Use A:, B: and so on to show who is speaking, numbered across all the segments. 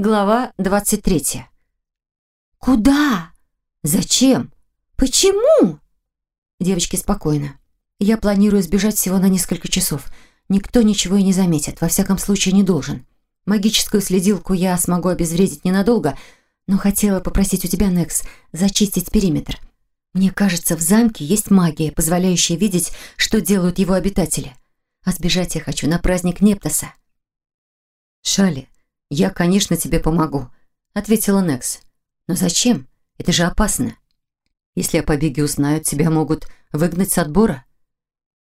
A: Глава 23.
B: «Куда? Зачем? Почему?»
A: Девочки, спокойно. Я планирую сбежать всего на несколько часов. Никто ничего и не заметит, во всяком случае не должен. Магическую следилку я смогу обезвредить ненадолго, но хотела попросить у тебя, Некс, зачистить периметр. Мне кажется, в замке есть магия, позволяющая видеть, что делают его обитатели. А сбежать я хочу на праздник Нептоса. «Шали, я, конечно, тебе помогу», — ответила Некс. «Но зачем? Это же опасно. Если о побеге узнают, тебя могут выгнать с отбора».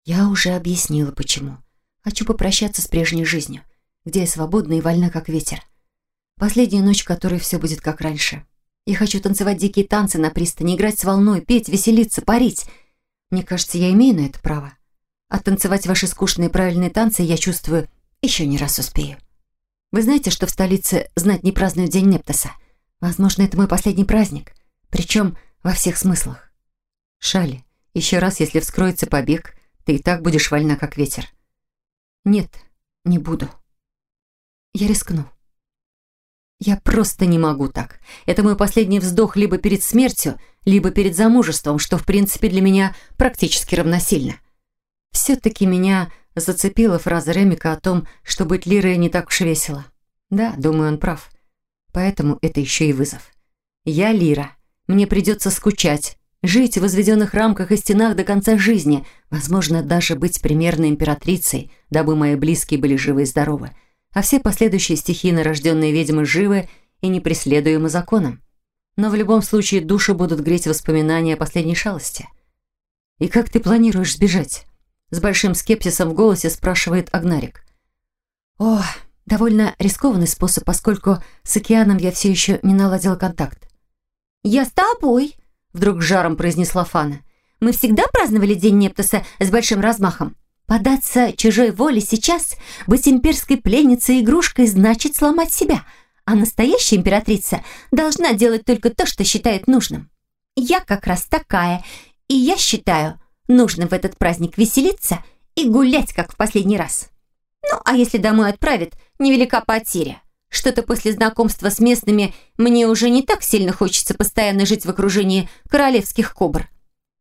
A: Я уже объяснила, почему. Хочу попрощаться с прежней жизнью, где я свободна и вольна, как ветер. Последняя ночь, в которой все будет как раньше. Я хочу танцевать дикие танцы на пристани, играть с волной, петь, веселиться, парить. Мне кажется, я имею на это право. А танцевать ваши скучные правильные танцы я чувствую, еще не раз успею. Вы знаете, что в столице знать не празднуют День Нептоса? Возможно, это мой последний праздник. Причем во всех смыслах. Шали, еще раз, если вскроется побег, ты и так будешь вольна, как ветер. Нет, не буду. Я рискну. Я просто не могу так. Это мой последний вздох либо перед смертью, либо перед замужеством, что, в принципе, для меня практически равносильно. Все-таки меня зацепила фраза Ремика о том, что быть Лирой не так уж весело. Да, думаю, он прав. Поэтому это еще и вызов. Я Лира. Мне придется скучать, жить в возведенных рамках и стенах до конца жизни, возможно, даже быть примерной императрицей, дабы мои близкие были живы и здоровы а все последующие стихийно рожденные ведьмы живы и непреследуемы законом. Но в любом случае души будут греть воспоминания о последней шалости. «И как ты планируешь сбежать?» С большим скепсисом в голосе спрашивает Агнарик. «О, довольно рискованный способ, поскольку с океаном я все еще не наладила контакт».
B: «Я с тобой», — вдруг жаром произнесла Фана. «Мы всегда праздновали День Нептоса с большим размахом. Податься чужой воле сейчас, быть имперской пленницей игрушкой, значит сломать себя. А настоящая императрица должна делать только то, что считает нужным. Я как раз такая, и я считаю, нужно в этот праздник веселиться и гулять, как в последний раз. Ну, а если домой отправят, невелика потеря. Что-то после знакомства с местными мне уже не так сильно хочется постоянно жить в окружении королевских кобр.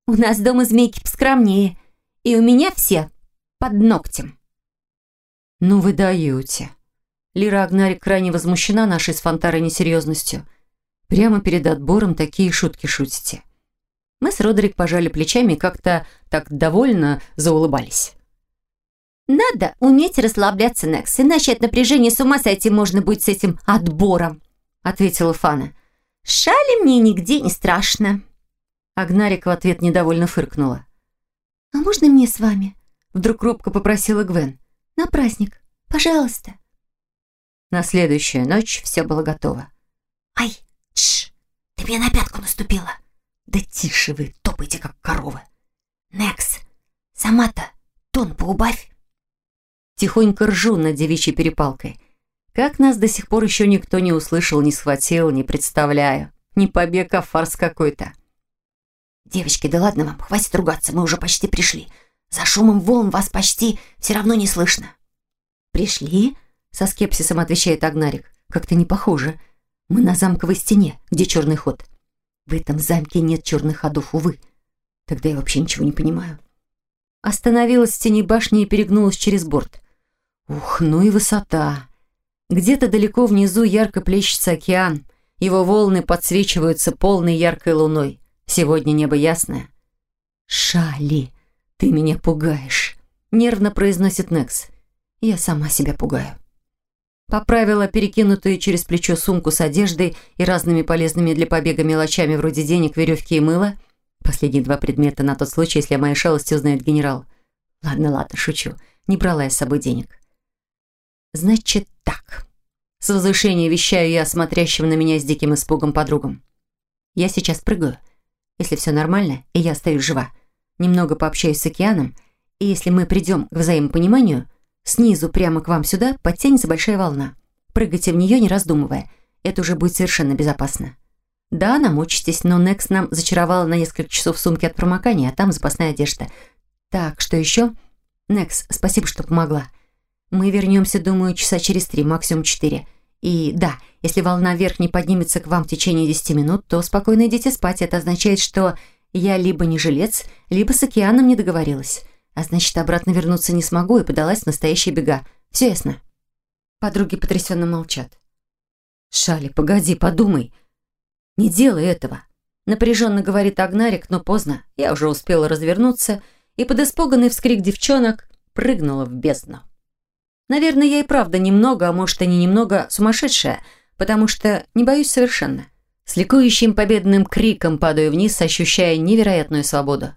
B: У нас дома змейки поскромнее, и у меня все под ногтем.
A: «Ну вы даете». Лира Агнарик крайне возмущена нашей с Фонтарой несерьезностью. Прямо перед отбором такие шутки шутите. Мы с Родерик пожали плечами и как-то так довольно заулыбались.
B: «Надо уметь расслабляться, Некс, иначе от напряжения с ума сойти можно будет с этим отбором», ответила Фана. «Шали мне нигде не страшно».
A: Агнарик в ответ недовольно фыркнула.
B: «А можно мне с вами?» Вдруг робко попросила Гвен. «На праздник, пожалуйста».
A: На следующую ночь все было готово.
B: «Ай, тш, ты мне на пятку наступила!» «Да тише вы, топайте, как коровы!» «Некс, сама-то тон поубавь!»
A: Тихонько ржу над девичьей перепалкой. Как нас до сих пор еще никто не услышал, не схватил, не представляю. Не побег, а фарс какой-то.
B: «Девочки, да ладно вам, хватит ругаться, мы уже почти пришли. За шумом волн вас почти все равно не слышно».
A: «Пришли?» — со скепсисом отвечает Агнарик. «Как-то не похоже. Мы на замковой стене, где черный ход. В этом замке нет черных ходов, увы. Тогда я вообще ничего не понимаю». Остановилась в тени башни и перегнулась через борт. Ух, ну и высота. Где-то далеко внизу ярко плещется океан. Его волны подсвечиваются полной яркой луной. Сегодня небо ясное. «Шали!» «Ты меня пугаешь», — нервно произносит Некс. «Я сама себя пугаю». Поправила перекинутую через плечо сумку с одеждой и разными полезными для побега мелочами вроде денег, веревки и мыла. Последние два предмета на тот случай, если о моей шалости узнает генерал. Ладно, ладно, шучу. Не брала я с собой денег. Значит так. С возвышения вещаю я смотрящим на меня с диким испугом подругам. Я сейчас прыгаю. Если все нормально, и я остаюсь жива, немного пообщаюсь с океаном, и если мы придем к взаимопониманию, снизу прямо к вам сюда подтянется большая волна. Прыгайте в нее, не раздумывая. Это уже будет совершенно безопасно. Да, намочитесь, но Некс нам зачаровала на несколько часов сумки от промокания, а там запасная одежда. Так, что еще? Некс, спасибо, что помогла. Мы вернемся, думаю, часа через три, максимум четыре. И да, если волна вверх не поднимется к вам в течение 10 минут, то спокойно идите спать. Это означает, что я либо не жилец, либо с океаном не договорилась. А значит, обратно вернуться не смогу и подалась в настоящие бега. Все ясно?» Подруги потрясенно молчат. «Шали, погоди, подумай. Не делай этого!» Напряженно говорит Агнарик, но поздно. Я уже успела развернуться и под испуганный вскрик девчонок прыгнула в бездну. Наверное, я и правда немного, а может и не немного сумасшедшая, потому что не боюсь совершенно. С ликующим победным криком падаю вниз, ощущая невероятную свободу.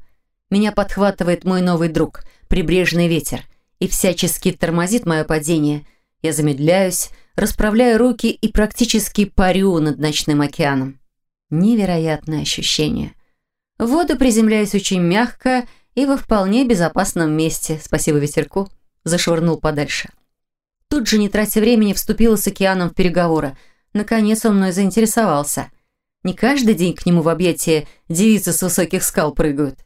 A: Меня подхватывает мой новый друг, прибрежный ветер, и всячески тормозит мое падение. Я замедляюсь, расправляю руки и практически парю над ночным океаном. Невероятное ощущение. В воду приземляюсь очень мягко и во вполне безопасном месте, спасибо ветерку, зашвырнул подальше. Тут же, не тратя времени, вступила с океаном в переговоры. Наконец он мной заинтересовался. Не каждый день к нему в объятия девицы с высоких скал прыгают.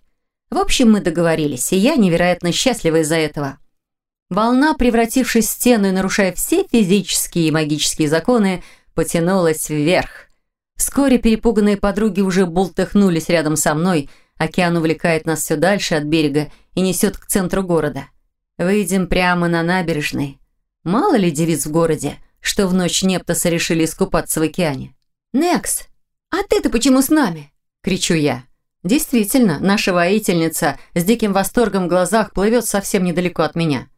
A: В общем, мы договорились, и я невероятно счастлива из-за этого. Волна, превратившись в стену и нарушая все физические и магические законы, потянулась вверх. Вскоре перепуганные подруги уже бултыхнулись рядом со мной, океан увлекает нас все дальше от берега и несет к центру города. Выйдем прямо на набережной. Мало ли девиц в городе, что в ночь Нептоса решили искупаться в океане. «Некс, а ты-то почему с нами?» – кричу я. Действительно, наша воительница с диким восторгом в глазах плывет совсем недалеко от меня.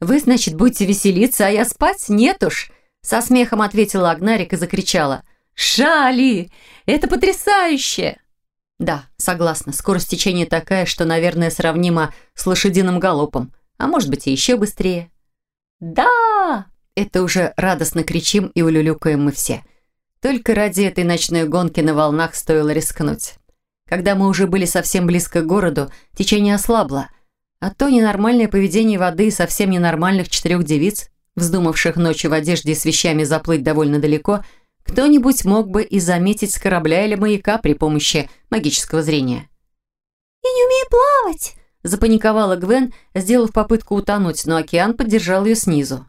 A: «Вы, значит, будете веселиться, а я спать? Нет уж!» Со смехом ответила Агнарик и закричала. «Шали! Это потрясающе!» Да, согласна, скорость течения такая, что, наверное, сравнима с лошадиным галопом, а может быть и еще быстрее. «Да!» Это уже радостно кричим и улюлюкаем мы все. Только ради этой ночной гонки на волнах стоило рискнуть. Когда мы уже были совсем близко к городу, течение ослабло, а то ненормальное поведение воды и совсем ненормальных четырех девиц, вздумавших ночью в одежде и с вещами заплыть довольно далеко, кто-нибудь мог бы и заметить с корабля или маяка при помощи магического зрения.
B: «Я не умею плавать!»
A: Запаниковала Гвен, сделав попытку утонуть, но океан поддержал ее снизу.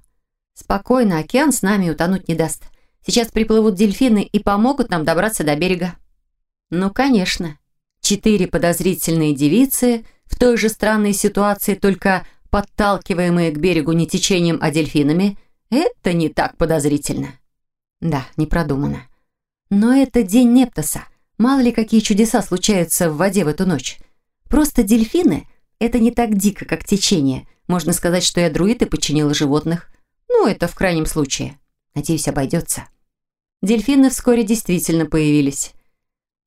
A: «Спокойно, океан с нами утонуть не даст. Сейчас приплывут дельфины и помогут нам добраться до берега». «Ну, конечно. Четыре подозрительные девицы в той же странной ситуации, только подталкиваемые к берегу не течением, а дельфинами, это не так подозрительно». «Да, не продумано. Но это день Нептоса. Мало ли какие чудеса случаются в воде в эту ночь. Просто дельфины — это не так дико, как течение. Можно сказать, что я друид и подчинила животных. Ну, это в крайнем случае. Надеюсь, обойдется. Дельфины вскоре действительно появились.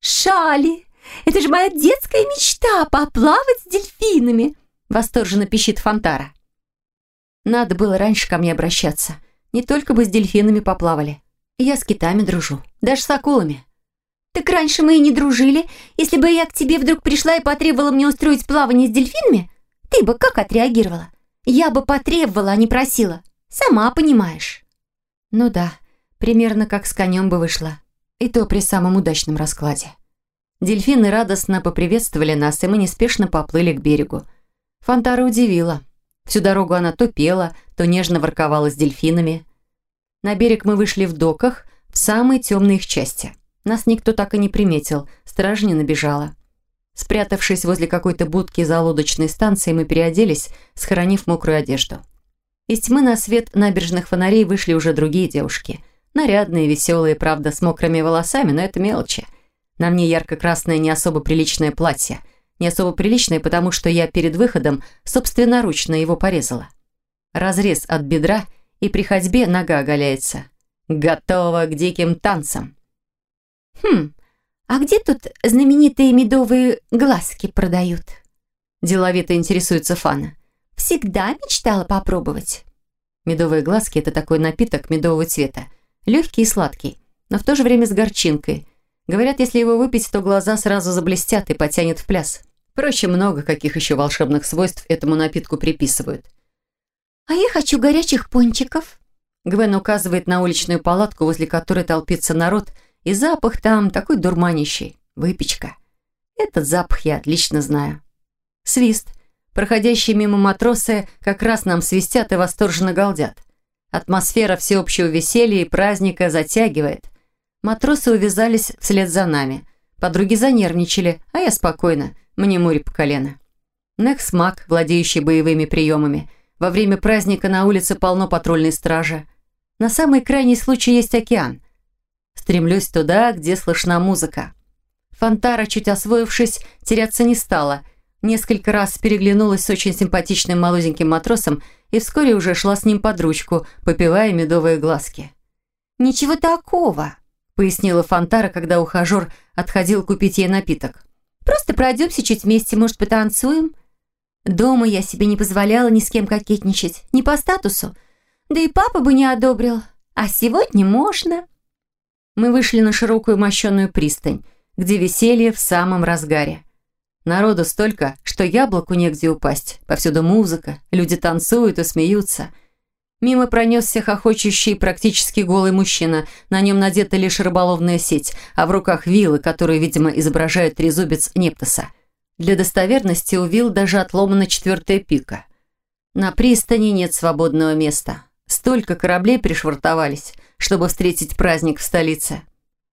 B: «Шали! Это же моя детская мечта — поплавать с дельфинами!»
A: Восторженно пищит Фонтара. Надо было раньше ко мне обращаться. Не только бы с дельфинами поплавали. Я с китами дружу, даже с акулами.
B: «Так раньше мы и не дружили. Если бы я к тебе вдруг пришла и потребовала мне устроить плавание с дельфинами, ты бы как отреагировала? Я бы потребовала, а не просила. Сама понимаешь».
A: «Ну да, примерно как с конем бы вышла. И то при самом удачном раскладе». Дельфины радостно поприветствовали нас, и мы неспешно поплыли к берегу. Фонтара удивила. Всю дорогу она то пела, то нежно ворковала с дельфинами. На берег мы вышли в доках, в самой темной их части – нас никто так и не приметил, стража не набежала. Спрятавшись возле какой-то будки за лодочной станции, мы переоделись, схоронив мокрую одежду. Из тьмы на свет набережных фонарей вышли уже другие девушки. Нарядные, веселые, правда, с мокрыми волосами, но это мелочи. На мне ярко-красное не особо приличное платье. Не особо приличное, потому что я перед выходом собственноручно его порезала. Разрез от бедра, и при ходьбе нога оголяется. Готова к диким танцам.
B: «Хм, а где тут знаменитые медовые глазки продают?»
A: Деловито интересуется Фана.
B: «Всегда мечтала попробовать».
A: Медовые глазки – это такой напиток медового цвета. Легкий и сладкий, но в то же время с горчинкой. Говорят, если его выпить, то глаза сразу заблестят и потянет в пляс. Впрочем, много каких еще волшебных свойств этому напитку приписывают.
B: «А я хочу горячих пончиков».
A: Гвен указывает на уличную палатку, возле которой толпится народ – и запах там такой дурманящий. Выпечка. Этот запах я отлично знаю. Свист. Проходящие мимо матросы как раз нам свистят и восторженно галдят. Атмосфера всеобщего веселья и праздника затягивает. Матросы увязались вслед за нами. Подруги занервничали, а я спокойно, мне море по колено. Некс Мак, владеющий боевыми приемами. Во время праздника на улице полно патрульной стражи. На самый крайний случай есть океан. Стремлюсь туда, где слышна музыка. Фантара, чуть освоившись, теряться не стала. Несколько раз переглянулась с очень симпатичным молоденьким матросом и вскоре уже шла с ним под ручку, попивая медовые глазки.
B: «Ничего такого», — пояснила Фантара, когда ухажер отходил купить ей напиток. «Просто пройдемся чуть вместе, может, потанцуем?» Дома я себе не позволяла ни с кем кокетничать, не по статусу. Да и папа бы не одобрил. А сегодня можно.
A: Мы вышли на широкую мощенную пристань, где веселье в самом разгаре. Народу столько, что яблоку негде упасть. Повсюду музыка, люди танцуют и смеются. Мимо пронесся хохочущий практически голый мужчина. На нем надета лишь рыболовная сеть, а в руках вилы, которые, видимо, изображают трезубец Нептоса. Для достоверности у вил даже отломана четвертая пика. На пристани нет свободного места. Столько кораблей пришвартовались, чтобы встретить праздник в столице.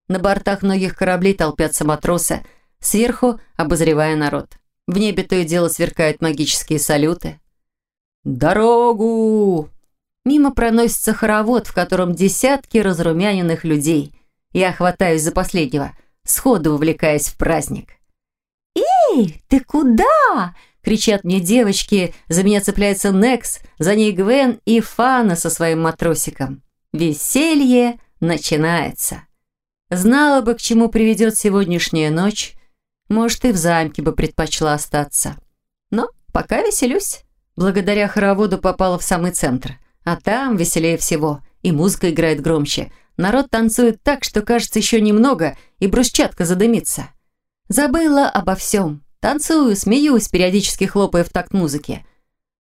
A: На бортах многих кораблей толпятся матросы, сверху обозревая народ. В небе то и дело сверкают магические салюты. «Дорогу!» Мимо проносится хоровод, в котором десятки разрумяненных людей. Я хватаюсь за последнего, сходу вовлекаясь в праздник.
B: «Эй, ты куда?» – кричат мне девочки. За меня цепляется Некс, за ней Гвен и Фана со своим матросиком. Веселье начинается.
A: Знала бы, к чему приведет сегодняшняя ночь, может, и в замке бы предпочла остаться. Но пока веселюсь. Благодаря хороводу попала в самый центр. А там веселее всего. И музыка играет громче. Народ танцует так, что кажется еще немного, и брусчатка задымится. Забыла обо всем. Танцую, смеюсь, периодически хлопая в такт музыки.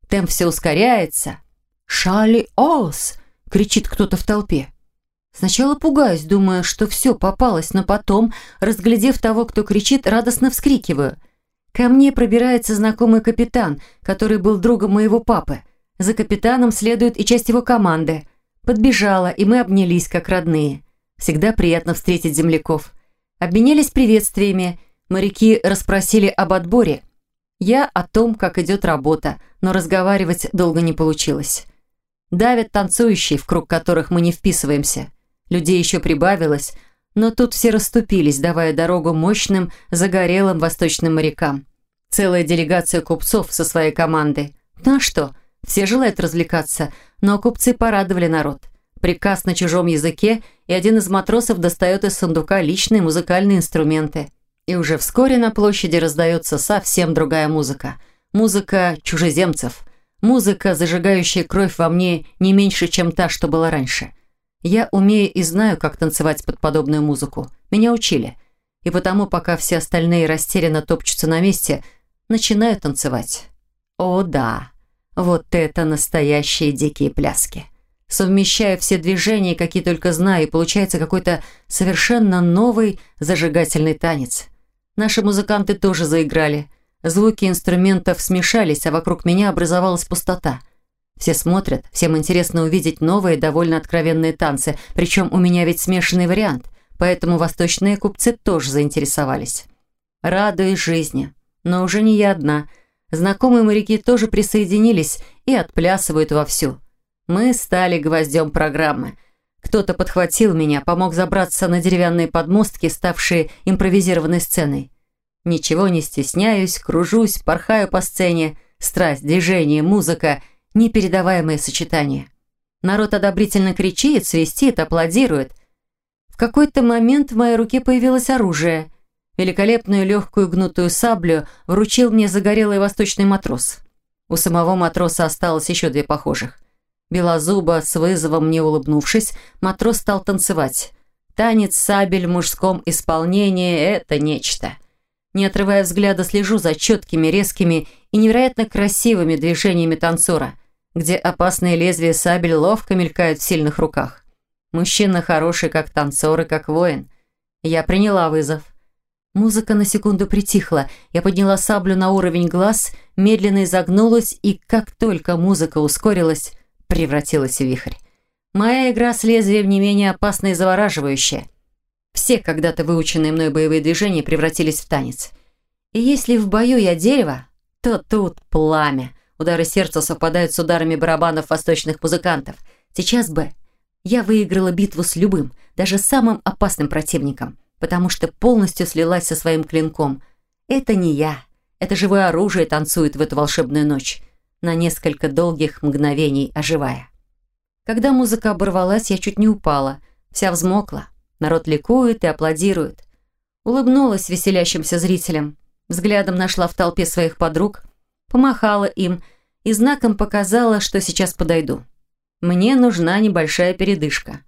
A: Темп все ускоряется. «Шали Ос!» — кричит кто-то в толпе. Сначала пугаюсь, думая, что все попалось, но потом, разглядев того, кто кричит, радостно вскрикиваю. Ко мне пробирается знакомый капитан, который был другом моего папы. За капитаном следует и часть его команды. Подбежала, и мы обнялись, как родные. Всегда приятно встретить земляков. Обменялись приветствиями, Моряки расспросили об отборе. Я о том, как идет работа, но разговаривать долго не получилось. Давят танцующие, в круг которых мы не вписываемся. Людей еще прибавилось, но тут все расступились, давая дорогу мощным, загорелым восточным морякам. Целая делегация купцов со своей командой. Ну а что, все желают развлекаться, но купцы порадовали народ. Приказ на чужом языке, и один из матросов достает из сундука личные музыкальные инструменты – и уже вскоре на площади раздается совсем другая музыка. Музыка чужеземцев. Музыка, зажигающая кровь во мне не меньше, чем та, что была раньше. Я умею и знаю, как танцевать под подобную музыку. Меня учили. И потому, пока все остальные растерянно топчутся на месте, начинаю танцевать. О да, вот это настоящие дикие пляски. Совмещаю все движения, какие только знаю, и получается какой-то совершенно новый зажигательный танец. Наши музыканты тоже заиграли. Звуки инструментов смешались, а вокруг меня образовалась пустота. Все смотрят, всем интересно увидеть новые, довольно откровенные танцы, причем у меня ведь смешанный вариант, поэтому восточные купцы тоже заинтересовались. Радуюсь жизни, но уже не я одна. Знакомые моряки тоже присоединились и отплясывают вовсю. Мы стали гвоздем программы – кто-то подхватил меня, помог забраться на деревянные подмостки, ставшие импровизированной сценой. Ничего не стесняюсь, кружусь, порхаю по сцене. Страсть, движение, музыка – непередаваемое сочетание. Народ одобрительно кричит, свистит, аплодирует. В какой-то момент в моей руке появилось оружие. Великолепную легкую гнутую саблю вручил мне загорелый восточный матрос. У самого матроса осталось еще две похожих – Белозуба, с вызовом мне улыбнувшись, матрос стал танцевать. Танец сабель в мужском исполнении – это нечто. Не отрывая взгляда, слежу за четкими, резкими и невероятно красивыми движениями танцора, где опасные лезвия сабель ловко мелькают в сильных руках. Мужчина хороший как танцор и как воин. Я приняла вызов. Музыка на секунду притихла. Я подняла саблю на уровень глаз, медленно изогнулась, и как только музыка ускорилась, превратилась в вихрь. Моя игра с лезвием не менее опасна и завораживающая. Все когда-то выученные мной боевые движения превратились в танец. И если в бою я дерево, то тут пламя. Удары сердца совпадают с ударами барабанов восточных музыкантов. Сейчас бы я выиграла битву с любым, даже самым опасным противником, потому что полностью слилась со своим клинком. Это не я. Это живое оружие танцует в эту волшебную ночь, на несколько долгих мгновений оживая. Когда музыка оборвалась, я чуть не упала, вся взмокла. Народ ликует и аплодирует. Улыбнулась веселящимся зрителям, взглядом нашла в толпе своих подруг, помахала им и знаком показала, что сейчас подойду. Мне нужна небольшая передышка.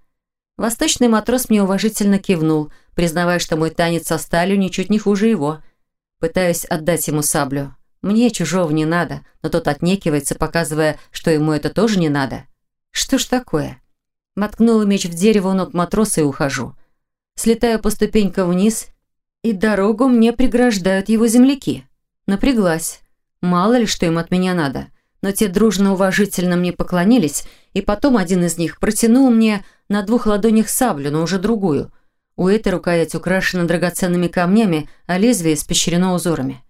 A: Восточный матрос мне уважительно кивнул, признавая, что мой танец со сталью ничуть не хуже его. Пытаюсь отдать ему саблю. Мне чужого не надо, но тот отнекивается, показывая, что ему это тоже не надо. Что ж такое? Моткнула меч в дерево ног матроса и ухожу. Слетаю по ступенькам вниз, и дорогу мне преграждают его земляки. Напряглась. Мало ли, что им от меня надо. Но те дружно уважительно мне поклонились, и потом один из них протянул мне на двух ладонях саблю, но уже другую. У этой рукоять украшена драгоценными камнями, а лезвие испещрено узорами.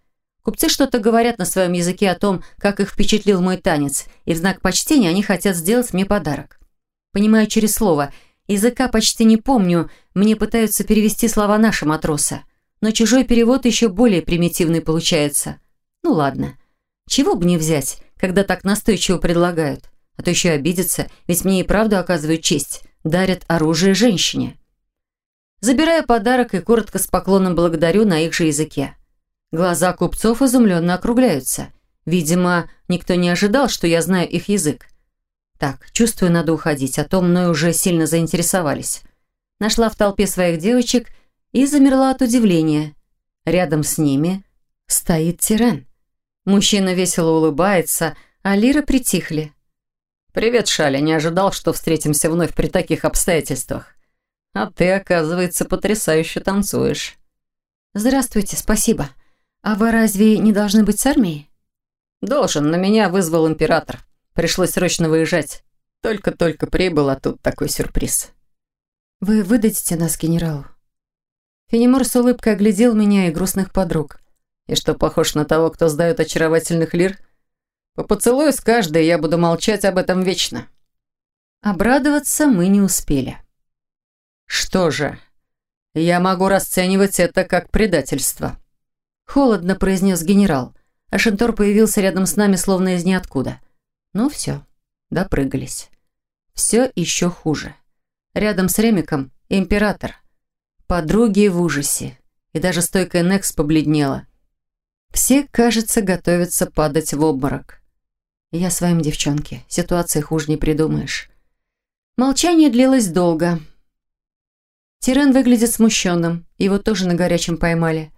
A: Купцы что-то говорят на своем языке о том, как их впечатлил мой танец, и в знак почтения они хотят сделать мне подарок. Понимаю через слово. Языка почти не помню, мне пытаются перевести слова наши матроса. Но чужой перевод еще более примитивный получается. Ну ладно. Чего бы не взять, когда так настойчиво предлагают. А то еще обидятся, ведь мне и правда оказывают честь. Дарят оружие женщине. Забираю подарок и коротко с поклоном благодарю на их же языке. Глаза купцов изумленно округляются. Видимо, никто не ожидал, что я знаю их язык. Так, чувствую, надо уходить, а то мной уже сильно заинтересовались. Нашла в толпе своих девочек и замерла от удивления. Рядом с ними стоит Тирен. Мужчина весело улыбается, а Лира притихли. «Привет, Шаля, не ожидал, что встретимся вновь при таких обстоятельствах. А ты, оказывается, потрясающе танцуешь». «Здравствуйте, спасибо. А вы разве не должны быть с армией?» «Должен, но меня вызвал император. Пришлось срочно выезжать. Только-только прибыл, а тут такой сюрприз». «Вы выдадите нас генералу?» Фенимор с улыбкой оглядел меня и грустных подруг. «И что, похож на того, кто сдает очаровательных лир?» «По поцелую с каждой я буду молчать об этом вечно». Обрадоваться мы не успели. «Что же, я могу расценивать это как предательство», Холодно произнес генерал, а Шентор появился рядом с нами, словно из ниоткуда. Ну все, допрыгались. Все еще хуже. Рядом с Ремиком император. Подруги в ужасе. И даже стойкая Некс побледнела. Все, кажется, готовятся падать в обморок. Я своим девчонке. Ситуации хуже не придумаешь. Молчание длилось долго. Тирен выглядит смущенным. Его тоже на горячем поймали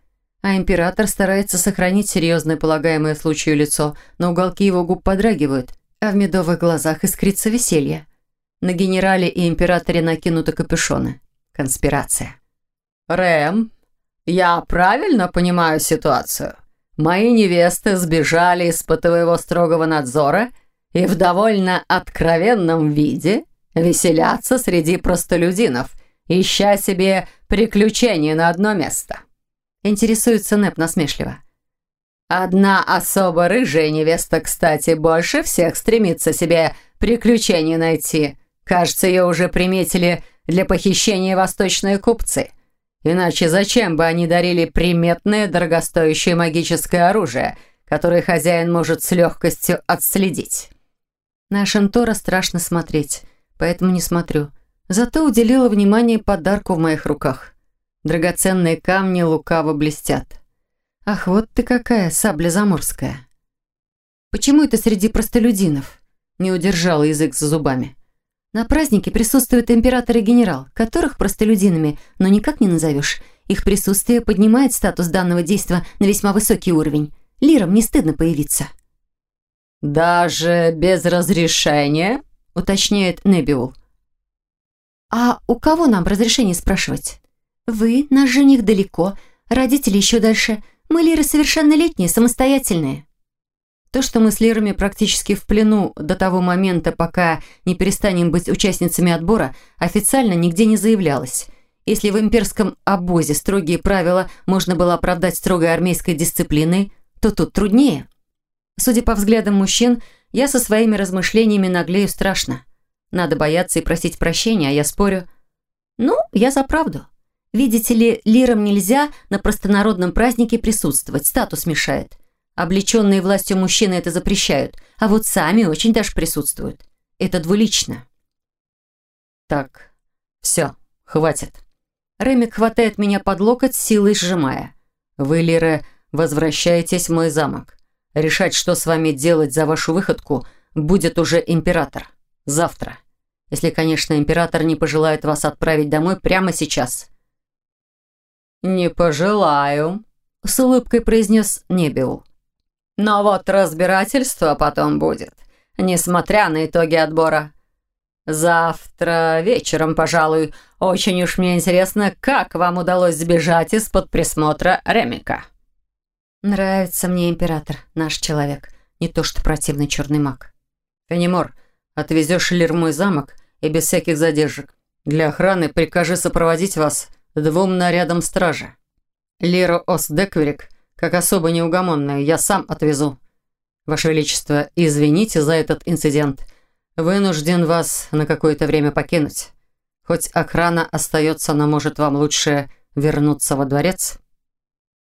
A: а император старается сохранить серьезное полагаемое случаю лицо, но уголки его губ подрагивают, а в медовых глазах искрится веселье. На генерале и императоре накинуты капюшоны. Конспирация. «Рэм, я правильно понимаю ситуацию? Мои невесты сбежали из-под твоего строгого надзора и в довольно откровенном виде веселятся среди простолюдинов, ища себе приключения на одно место». Интересуется Нэп насмешливо. «Одна особо рыжая невеста, кстати, больше всех стремится себе приключения найти. Кажется, ее уже приметили для похищения восточные купцы. Иначе зачем бы они дарили приметное дорогостоящее магическое оружие, которое хозяин может с легкостью отследить?» На Шантора страшно смотреть, поэтому не смотрю. Зато уделила внимание подарку в моих руках. Драгоценные камни лукаво блестят. Ах, вот ты какая, сабля заморская. Почему это среди простолюдинов? Не удержала язык за зубами. На празднике присутствует император и генерал, которых простолюдинами, но никак не назовешь. Их присутствие поднимает статус данного действа на весьма высокий уровень. Лирам не стыдно появиться. «Даже без разрешения?» – уточняет Небиул. «А у кого нам разрешение спрашивать?» «Вы, наш жених, далеко, родители еще дальше. Мы, Лиры, совершеннолетние, самостоятельные». То, что мы с Лирами практически в плену до того момента, пока не перестанем быть участницами отбора, официально нигде не заявлялось. Если в имперском обозе строгие правила можно было оправдать строгой армейской дисциплиной, то тут труднее. Судя по взглядам мужчин, я со своими размышлениями наглею страшно. Надо бояться и просить прощения, а я спорю. Ну, я за правду. Видите ли, лирам нельзя на простонародном празднике присутствовать, статус мешает. Облеченные властью мужчины это запрещают, а вот сами очень даже присутствуют. Это двулично. Так, все, хватит. Ремик хватает меня под локоть, силой сжимая. Вы, Лира, возвращаетесь в мой замок. Решать, что с вами делать за вашу выходку, будет уже император. Завтра. Если, конечно, император не пожелает вас отправить домой прямо сейчас. «Не пожелаю», — с улыбкой произнес Небиул. «Но вот разбирательство потом будет, несмотря на итоги отбора. Завтра вечером, пожалуй, очень уж мне интересно, как вам удалось сбежать из-под присмотра Ремика». «Нравится мне император, наш человек, не то что противный черный маг».
B: «Фенимор, отвезешь Лир в мой замок и без всяких задержек. Для охраны прикажи сопроводить вас двум нарядам стражи. Лиру Осдекверик, как особо неугомонную, я сам отвезу. Ваше Величество, извините за этот инцидент. Вынужден вас на какое-то время покинуть. Хоть охрана остается, но может вам лучше вернуться во дворец?»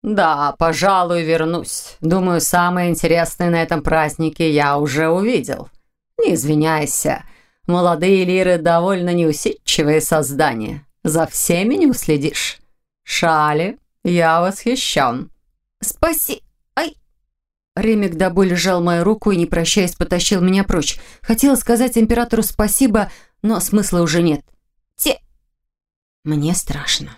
B: «Да, пожалуй, вернусь. Думаю, самое интересное на этом празднике я уже увидел. Не извиняйся, молодые лиры довольно неусидчивые создания». За всеми не уследишь. Шали, я восхищен».
A: «Спаси... Ай!» Ремик до боли сжал мою руку и, не прощаясь, потащил меня прочь. Хотела сказать императору спасибо, но смысла уже нет. «Те...» Мне страшно.